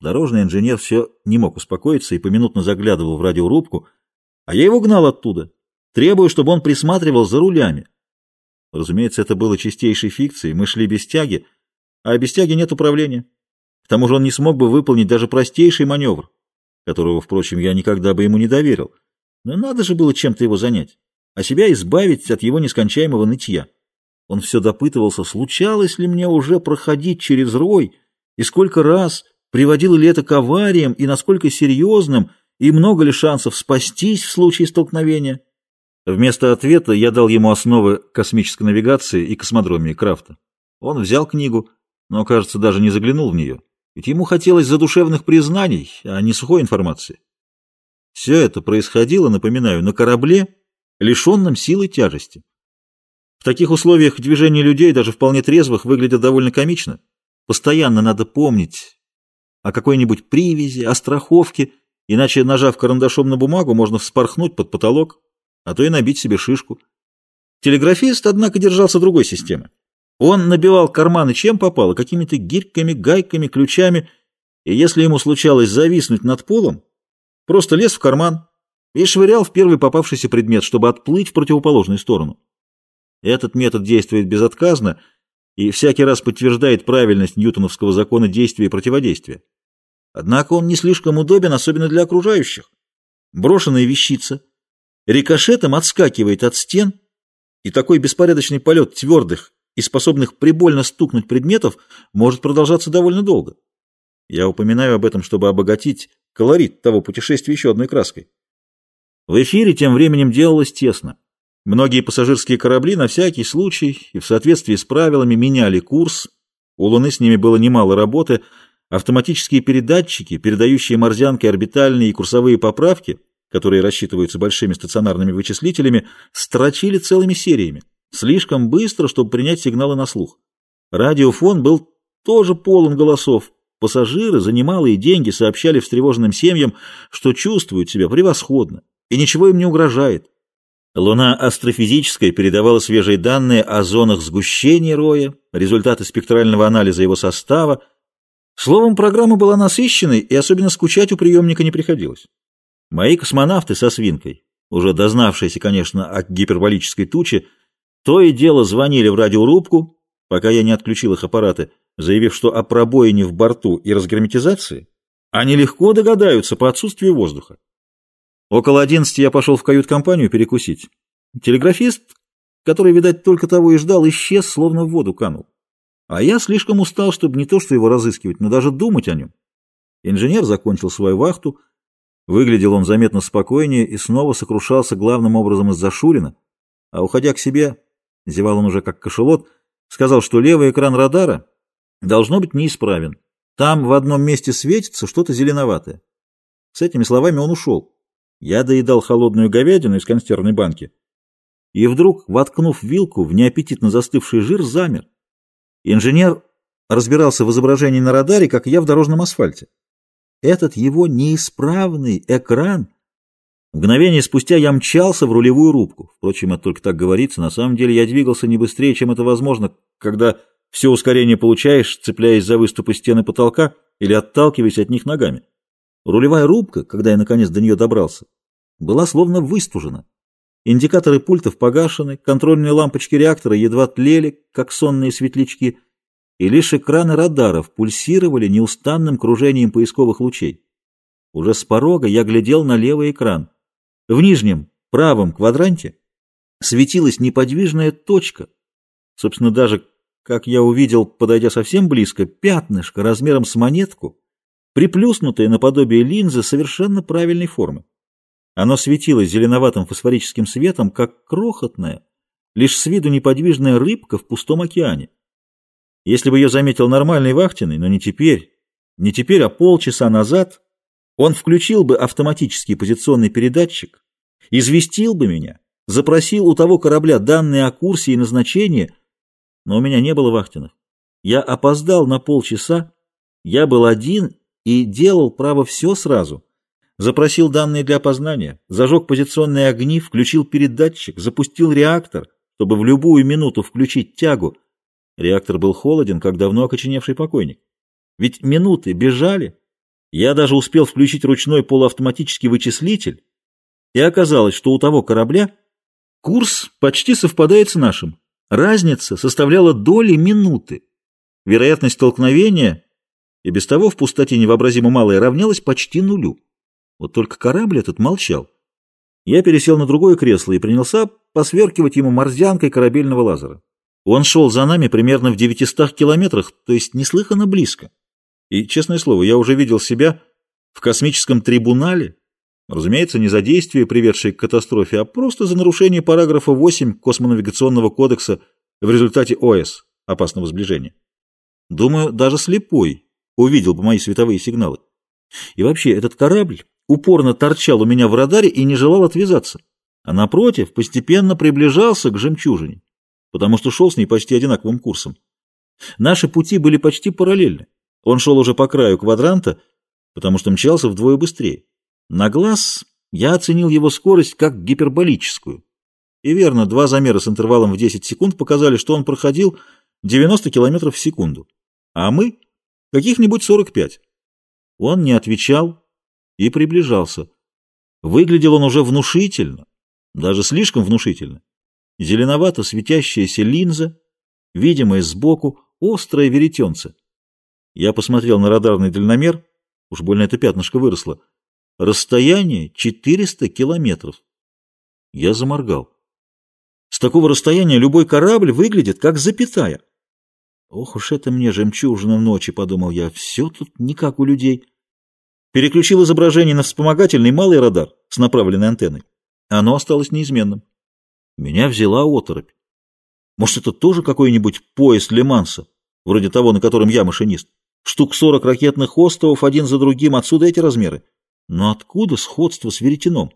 Дорожный инженер все не мог успокоиться и поминутно заглядывал в радиорубку, а я его гнал оттуда, требуя, чтобы он присматривал за рулями. Разумеется, это было чистейшей фикцией, мы шли без тяги, а без тяги нет управления. К тому же он не смог бы выполнить даже простейший маневр, которого, впрочем, я никогда бы ему не доверил. Но надо же было чем-то его занять, а себя избавить от его нескончаемого нытья. Он все допытывался, случалось ли мне уже проходить через рой, и сколько раз, приводило ли это к авариям, и насколько серьезным, и много ли шансов спастись в случае столкновения. Вместо ответа я дал ему основы космической навигации и космодромии Крафта. Он взял книгу, но, кажется, даже не заглянул в нее, ведь ему хотелось задушевных признаний, а не сухой информации. Все это происходило, напоминаю, на корабле, лишенном силы тяжести. В таких условиях движение людей, даже вполне трезвых, выглядят довольно комично. Постоянно надо помнить о какой-нибудь привязи, о страховке, иначе, нажав карандашом на бумагу, можно вспорхнуть под потолок, а то и набить себе шишку. Телеграфист, однако, держался другой системы. Он набивал карманы чем попало, какими-то гирьками, гайками, ключами, и если ему случалось зависнуть над полом, просто лез в карман и швырял в первый попавшийся предмет, чтобы отплыть в противоположную сторону. Этот метод действует безотказно и всякий раз подтверждает правильность ньютоновского закона действия и противодействия. Однако он не слишком удобен, особенно для окружающих. Брошенная вещица рикошетом отскакивает от стен, и такой беспорядочный полет твердых и способных прибольно стукнуть предметов может продолжаться довольно долго. Я упоминаю об этом, чтобы обогатить колорит того путешествия еще одной краской. В эфире тем временем делалось тесно. Многие пассажирские корабли на всякий случай и в соответствии с правилами меняли курс. У Луны с ними было немало работы. Автоматические передатчики, передающие морзянки орбитальные и курсовые поправки, которые рассчитываются большими стационарными вычислителями, строчили целыми сериями, слишком быстро, чтобы принять сигналы на слух. Радиофон был тоже полон голосов. Пассажиры за немалые деньги сообщали встревоженным семьям, что чувствуют себя превосходно и ничего им не угрожает. Луна астрофизическая передавала свежие данные о зонах сгущения роя, результаты спектрального анализа его состава. Словом, программа была насыщенной, и особенно скучать у приемника не приходилось. Мои космонавты со свинкой, уже дознавшиеся, конечно, о гиперболической туче, то и дело звонили в радиорубку, пока я не отключил их аппараты, заявив, что о пробоине в борту и разгерметизации они легко догадаются по отсутствию воздуха. Около одиннадцати я пошел в кают-компанию перекусить. Телеграфист, который, видать, только того и ждал, исчез, словно в воду канул. А я слишком устал, чтобы не то что его разыскивать, но даже думать о нем. Инженер закончил свою вахту. Выглядел он заметно спокойнее и снова сокрушался главным образом из-за Шурина. А уходя к себе, зевал он уже как кошелот, сказал, что левый экран радара должно быть неисправен. Там в одном месте светится что-то зеленоватое. С этими словами он ушел. Я доедал холодную говядину из консервной банки и вдруг, воткнув вилку в неаппетитно застывший жир, замер. Инженер разбирался в изображении на радаре, как я в дорожном асфальте. Этот его неисправный экран... Мгновение спустя я мчался в рулевую рубку. Впрочем, это только так говорится. На самом деле я двигался не быстрее, чем это возможно, когда все ускорение получаешь, цепляясь за выступы стены потолка или отталкиваясь от них ногами. Рулевая рубка, когда я наконец до нее добрался, была словно выстужена. Индикаторы пультов погашены, контрольные лампочки реактора едва тлели, как сонные светлячки, и лишь экраны радаров пульсировали неустанным кружением поисковых лучей. Уже с порога я глядел на левый экран. В нижнем, правом квадранте светилась неподвижная точка. Собственно, даже, как я увидел, подойдя совсем близко, пятнышко размером с монетку, приплюснутое наподобие линзы совершенно правильной формы. Оно светилось зеленоватым фосфорическим светом, как крохотная, лишь с виду неподвижная рыбка в пустом океане. Если бы ее заметил нормальный вахтенный, но не теперь, не теперь, а полчаса назад, он включил бы автоматический позиционный передатчик, известил бы меня, запросил у того корабля данные о курсе и назначении, но у меня не было вахтенных. Я опоздал на полчаса, я был один и делал, право, все сразу. Запросил данные для опознания, зажег позиционные огни, включил передатчик, запустил реактор, чтобы в любую минуту включить тягу. Реактор был холоден, как давно окоченевший покойник. Ведь минуты бежали, Я даже успел включить ручной полуавтоматический вычислитель, и оказалось, что у того корабля курс почти совпадает с нашим. Разница составляла доли минуты. Вероятность столкновения, и без того в пустоте невообразимо малая, равнялась почти нулю. Вот только корабль этот молчал. Я пересел на другое кресло и принялся посверкивать ему морзянкой корабельного лазера. Он шел за нами примерно в 900 километрах, то есть неслыханно близко. И, честное слово, я уже видел себя в космическом трибунале, разумеется, не за действие, приведшее к катастрофе, а просто за нарушение параграфа 8 Космонавигационного кодекса в результате ОС, опасного сближения. Думаю, даже слепой увидел бы мои световые сигналы. И вообще, этот корабль упорно торчал у меня в радаре и не желал отвязаться, а напротив, постепенно приближался к жемчужине, потому что шел с ней почти одинаковым курсом. Наши пути были почти параллельны. Он шел уже по краю квадранта, потому что мчался вдвое быстрее. На глаз я оценил его скорость как гиперболическую. И верно, два замера с интервалом в 10 секунд показали, что он проходил 90 км в секунду, а мы — каких-нибудь 45. Он не отвечал и приближался. Выглядел он уже внушительно, даже слишком внушительно. Зеленовато светящаяся линза, видимая сбоку, острое веретенце. Я посмотрел на радарный дальномер, уж больно это пятнышко выросло. Расстояние 400 километров. Я заморгал. С такого расстояния любой корабль выглядит как запятая. Ох уж это мне жемчужина ночи, подумал я, все тут не как у людей. Переключил изображение на вспомогательный малый радар с направленной антенной. Оно осталось неизменным. Меня взяла оторопь. Может, это тоже какой-нибудь поезд Леманса, вроде того, на котором я машинист? Штук сорок ракетных островов один за другим, отсюда эти размеры. Но откуда сходство с веретеном?